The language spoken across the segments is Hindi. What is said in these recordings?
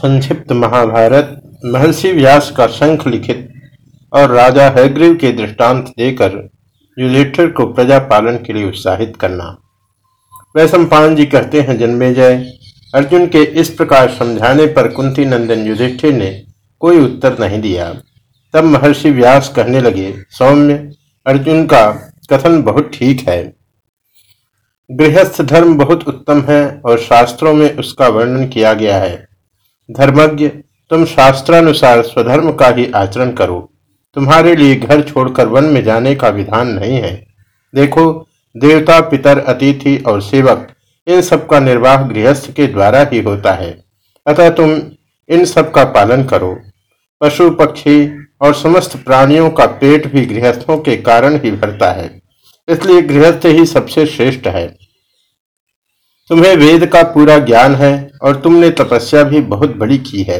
संक्षिप्त महाभारत, महर्षि व्यास का शंख लिखित और राजा हैग्रीव के दृष्टांत देकर युधिष्ठिर को प्रजा पालन के लिए उत्साहित करना। वैशंपान जी कहते हैं जन्मे जय अर्जुन के इस प्रकार समझाने पर कुंती नंदन युधिष्ठिर ने कोई उत्तर नहीं दिया। तब महर्षि व्यास कहने लगे, सौम्य, अर्जुन का कथन बहुत ठीक है। गृहस्थ धर्म बहुत उत्तम है और शास्त्रों में उसका वर्णन किया गया है। धर्मज्ञ, तुम शास्त्रानुसार स्वधर्म का ही आचरण करो। तुम्हारे लिए घर छोड़कर वन में जाने का विधान नहीं है। देखो, देवता, पितर, अतिथि और सेवक, इन सब का निर्वाह गृहस्थ के द्वारा ही होता है। अतः तुम इन सब का पालन करो। पशु, पक्षी और समस्त प्राणियों का पेट भी गृहस्थों के कारण ही भरता है। इसलिए गृहस्थ ही सबसे श्रेष्ठ है। तुम्हें वेद का पूरा ज्ञान है और तुमने तपस्या भी बहुत बड़ी की है।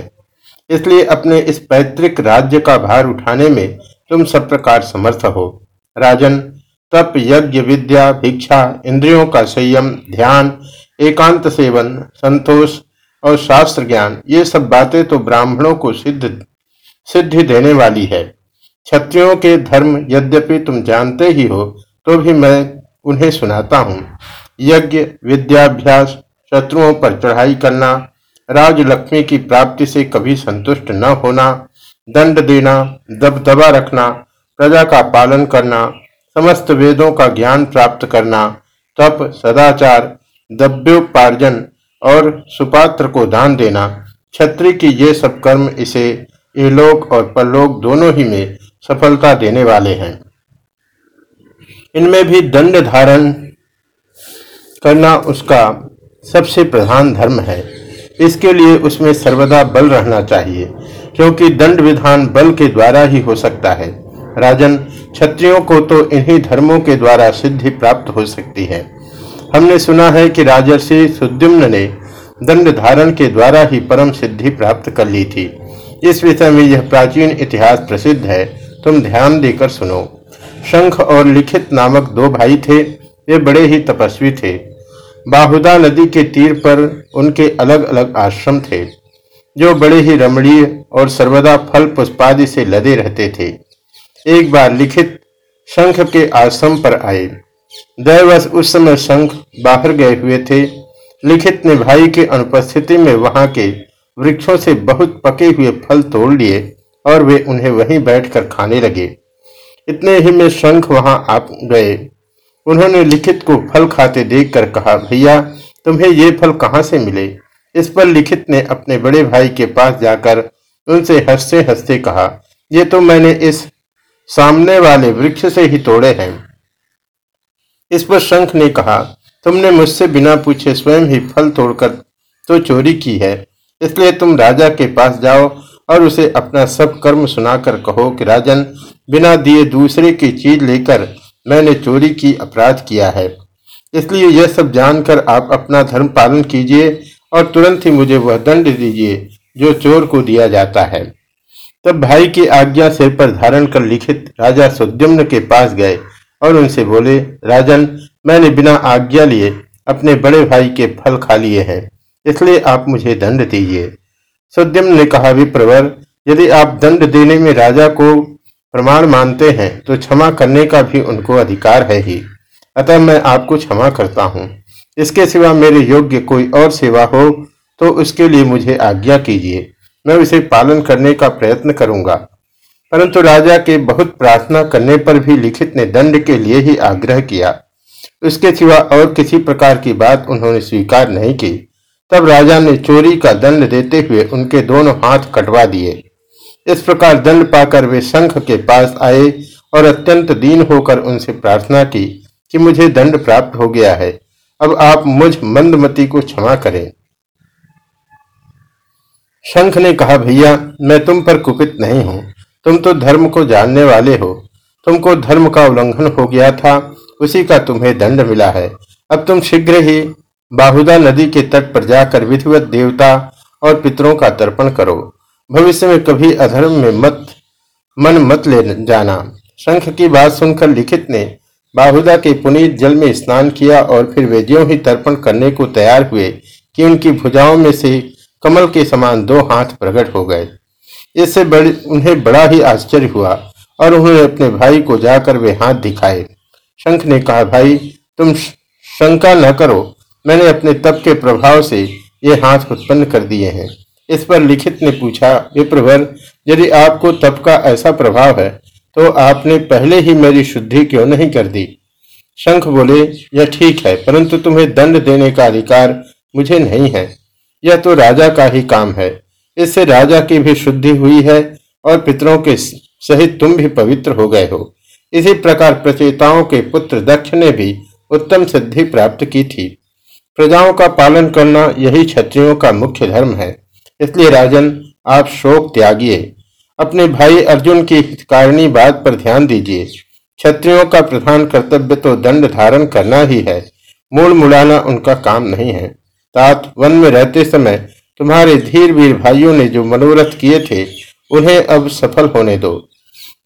इसलिए अपने इस पैतृक राज्य का भार उठाने में तुम सब प्रकार समर्थ हो। राजन, तप, यज्ञ, विद्या, भिक्षा, इंद्रियों का संयम, ध्यान, एकांत सेवन, संतोष और शास्त्र ज्ञान, ये सब बातें तो ब्राह्मणों को सिद्ध, सिद्धि देने वाली है। क्षत्रियों के धर्म यद्यपि तुम जानते ही हो तो भी मैं उन्हें सुनाता हूँ। यज्ञ, विद्याभ्यास, शत्रुओं पर चढ़ाई करना, राजलक्ष्मी की प्राप्ति से कभी संतुष्ट न होना, दंड देना, दबदबा रखना, प्रजा का पालन करना, समस्त वेदों का ज्ञान प्राप्त करना, तप, सदाचार, दब्योपार्जन और सुपात्र को दान देना, क्षत्रिय की ये सब कर्म इसे इलोक और परलोक दोनों ही में सफलता देने वाले हैं। इनमें भी दंड धारण करना उसका सबसे प्रधान धर्म है। इसके लिए उसमें सर्वदा बल रहना चाहिए, क्योंकि दंड विधान बल के द्वारा ही हो सकता है। राजन, क्षत्रियों को तो इन्हीं धर्मों के द्वारा सिद्धि प्राप्त हो सकती है। हमने सुना है कि राजर्षि सुद्युम्न ने दंड धारण के द्वारा ही परम सिद्धि प्राप्त कर ली थी। इस विषय में यह प्राचीन इतिहास प्रसिद्ध है, तुम ध्यान देकर सुनो। शंख और लिखित नामक दो भाई थे, वे बड़े ही तपस्वी थे। बाहुदा नदी के तीर पर उनके अलग अलग आश्रम थे, जो बड़े ही रमणीय और सर्वदा फल पुष्पादि से लदे रहते थे। एक बार लिखित शंख के आश्रम पर आए। दैवश उस समय शंख बाहर गए हुए थे। लिखित ने भाई के अनुपस्थिति में वहाँ के वृक्षों से बहुत पके हुए फल तोड़ लिए और वे उन्हें वहीं बैठकर खाने लगे। इतने ही में शंख वहाँ आ गए। उन्होंने लिखित को फल खाते देखकर कहा, भैया, तुम्हें ये फल कहाँ से मिले? इस पर लिखित ने अपने बड़े भाई के पास जाकर उनसे हँसते हँसते कहा, ये तो मैंने इस सामने वाले वृक्ष से ही तोड़े हैं। इस पर शंख ने कहा, तुमने मुझसे बिना पूछे स्वयं ही फल तोड़कर तो चोरी की है। इसलिए तुम राजा के पास जाओ और उसे अपना सब कर्म सुनाकर कहो कि, राजन, बिना दिए दूसरे की चीज़ लेकर मैंने चोरी की अपराध किया है। इसलिए यह सब जानकर आप अपना धर्म पालन कीजिए और तुरंत ही मुझे वह दंड दीजिए जो चोर को दिया जाता है। तब भाई की आज्ञा सिर पर धारण कर लिखित राजा सुद्युम्न के पास गए और उनसे बोले, राजन, मैंने बिना आज्ञा लिए अपने बड़े भाई के फल खा लिए हैं, इसलिए आप मुझे दंड दीजिए। सुद्युम्न ने कहा, विप्रवर, यदि आप दंड देने में राजा को प्रमाण मानते हैं तो क्षमा करने का भी उनको अधिकार है ही। अतः मैं आपको क्षमा करता हूँ। इसके सिवा मेरे योग्य कोई और सेवा हो तो उसके लिए मुझे आज्ञा कीजिए। मैं उसे पालन करने का प्रयत्न करूँगा। परंतु राजा के बहुत प्रार्थना करने पर भी लिखित ने दंड के लिए ही आग्रह किया। उसके सिवा और किसी प्रकार की बात उन्होंने स्वीकार नहीं की। तब राजा ने चोरी का दंड देते हुए उनके दोनों हाथ कटवा दिए। इस प्रकार दंड पाकर वे शंख के पास आए और अत्यंत दीन होकर उनसे प्रार्थना की कि मुझे दंड प्राप्त हो गया है। अब आप मुझ मंदमती को क्षमा करें। शंख ने कहा, भैया, मैं तुम पर कुपित नहीं हूँ। तुम तो धर्म को जानने वाले हो। तुमको धर्म का उल्लंघन हो गया था, उसी का तुम्हें दंड मिला है। अब तुम शीघ्र ही बाहुदा नदी के तट पर जाकर विधिवत देवता और पितरों का तर्पण करो। भविष्य में कभी अधर्म में मत, मन मत ले जाना। शंख की बात सुनकर लिखित ने बाहुदा के पुनीत जल में स्नान किया और फिर वे ज्यों ही तर्पण करने को तैयार हुए कि उनकी भुजाओं में से कमल के समान दो हाथ प्रकट हो गए। इससे बड़ी, उन्हें बड़ा ही आश्चर्य हुआ और उन्होंने अपने भाई को जाकर वे हाथ दिखाए। शंख ने कहा, भाई, तुम शंका न करो। मैंने अपने तप के प्रभाव से ये हाथ उत्पन्न कर दिए हैं। इस पर लिखित ने पूछा, विप्रवर, यदि आपको तप का ऐसा प्रभाव है तो आपने पहले ही मेरी शुद्धि क्यों नहीं कर दी? शंख बोले, यह ठीक है, परंतु तुम्हें दंड देने का अधिकार मुझे नहीं है। यह तो राजा का ही काम है। इससे राजा की भी शुद्धि हुई है और पितरों के सहित तुम भी पवित्र हो गए हो। इसी प्रकार प्रचेताओं के पुत्र दक्ष ने भी उत्तम सिद्धि प्राप्त की थी। प्रजाओं का पालन करना यही क्षत्रियों का मुख्य धर्म है। इसलिए राजन, आप शोक त्यागिए। अपने भाई अर्जुन की हितकारिणी बात पर ध्यान दीजिए। क्षत्रियों का प्रधान कर्तव्य तो दंड धारण करना ही है। मूल मुड़ाना उनका काम नहीं है। तात वन में रहते समय तुम्हारे धीर वीर भाइयों ने जो मनोरथ किए थे, उन्हें अब सफल होने दो।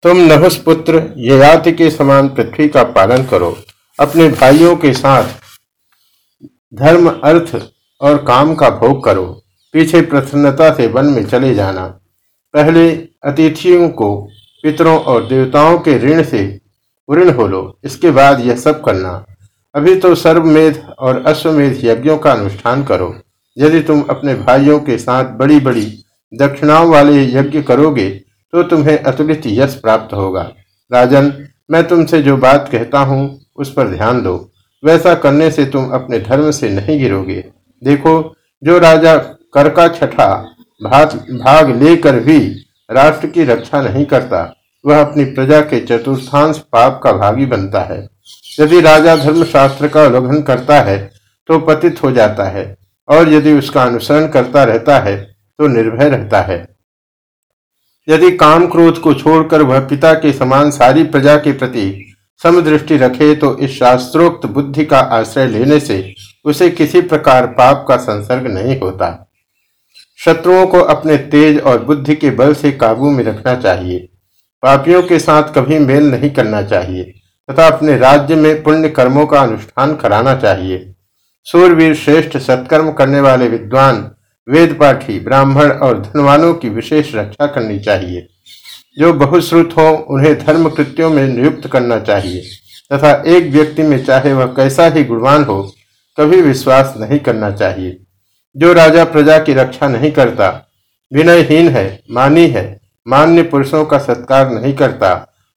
तुम नहुस पुत्र, ययाति के समान पृथ्वी का पालन करो। अपने भाइयों के साथ धर्म, अर्थ और काम का भोग करो। पीछे प्रसन्नता से वन में चले जाना। पहले अतिथियों को पितरों और देवताओं के ऋण से ऋण हो लो, इसके बाद यह सब करना। अभी तो सर्वमेध और अश्वमेध यज्ञों का अनुष्ठान करो। यदि तुम अपने भाइयों के साथ बड़ी बड़ी दक्षिणाओं वाले यज्ञ करोगे तो तुम्हें अतुलित यश प्राप्त होगा। राजन, मैं तुमसे जो बात कहता हूँ, उस पर ध्यान दो। वैसा करने से तुम अपने धर्म से नहीं गिरोगे। देखो, जो राजा कर का छठा, भाग भाग लेकर भी राष्ट्र की रक्षा नहीं करता, वह अपनी प्रजा के चतुर्थांश पाप का भागी बनता है। यदि राजा धर्मशास्त्र का उल्लंघन करता है तो पतित हो जाता है, और यदि उसका अनुसरण करता रहता है तो निर्भय रहता है। यदि काम क्रोध को छोड़कर वह पिता के समान सारी प्रजा के प्रति समदृष्टि रखे तो इस शास्त्रोक्त बुद्धि का आश्रय लेने से उसे किसी प्रकार पाप का संसर्ग नहीं होता। शत्रुओं को अपने तेज और बुद्धि के बल से काबू में रखना चाहिए। पापियों के साथ कभी मेल नहीं करना चाहिए, तथा अपने राज्य में पुण्य कर्मों का अनुष्ठान कराना चाहिए। सूरवीर श्रेष्ठ सत्कर्म करने वाले विद्वान, वेद पाठी, ब्राह्मण और धनवानों की विशेष रक्षा करनी चाहिए। जो बहुश्रुत हो, उन्हें धर्म कृत्यों में नियुक्त करना चाहिए, तथा एक व्यक्ति में चाहे वह कैसा ही गुणवान हो, कभी विश्वास नहीं करना चाहिए। जो राजा प्रजा की रक्षा नहीं करता, विनयहीन है, मानी है, मान्य पुरुषों का सत्कार नहीं करता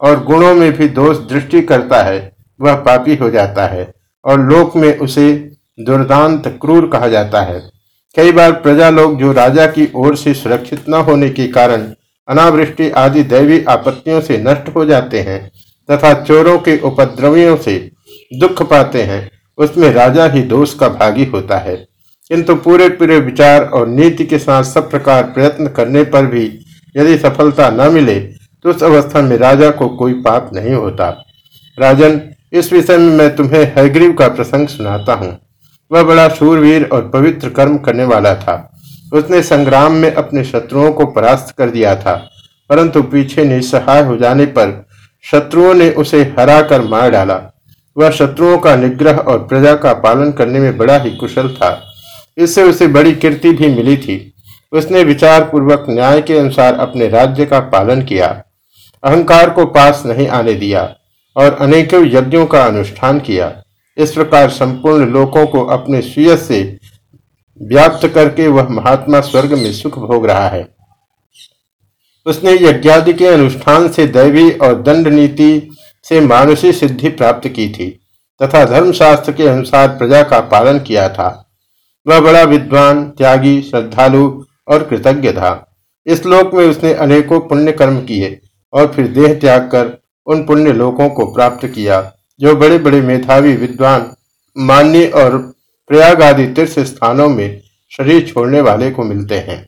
और गुणों में भी दोष दृष्टि करता है, वह पापी हो जाता है और लोक में उसे दुर्दांत क्रूर कहा जाता है। कई बार प्रजा लोग जो राजा की ओर से सुरक्षित न होने के कारण अनावृष्टि आदि दैवी आपत्तियों से नष्ट हो जाते हैं तथा चोरों के उपद्रवियों से दुख पाते हैं, उसमें राजा ही दोष का भागी होता है। किंतु पूरे पूरे विचार और नीति के साथ सब प्रकार प्रयत्न करने पर भी यदि सफलता न मिले तो उस अवस्था में राजा को कोई पाप नहीं होता। राजन, इस विषय में मैं तुम्हें हैग्रीव का प्रसंग सुनाता हूँ। वह बड़ा शूरवीर और पवित्र कर्म करने वाला था। उसने संग्राम में अपने शत्रुओं को परास्त कर दिया था, परंतु पीछे निस्सहाय हो जाने पर शत्रुओं ने उसे हरा कर मार डाला। वह शत्रुओं का निग्रह और प्रजा का पालन करने में बड़ा ही कुशल था। इससे उसे बड़ी कीर्ति भी मिली थी। उसने विचार पूर्वक न्याय के अनुसार अपने राज्य का पालन किया, अहंकार को पास नहीं आने दिया और अनेकों यज्ञों का अनुष्ठान किया। इस प्रकार संपूर्ण लोगों को अपने स्वीय से व्याप्त करके वह महात्मा स्वर्ग में सुख भोग रहा है। उसने यज्ञादि के अनुष्ठान से दैवी और दंड नीति से मानसी सिद्धि प्राप्त की थी तथा धर्मशास्त्र के अनुसार प्रजा का पालन किया था। वह बड़ा विद्वान, त्यागी, श्रद्धालु और कृतज्ञ था। इस लोक में उसने अनेकों पुण्य कर्म किए और फिर देह त्याग कर उन पुण्य लोकों को प्राप्त किया, जो बड़े बड़े मेधावी, विद्वान, मान्य और प्रयाग आदि तीर्थ स्थानों में शरीर छोड़ने वाले को मिलते हैं।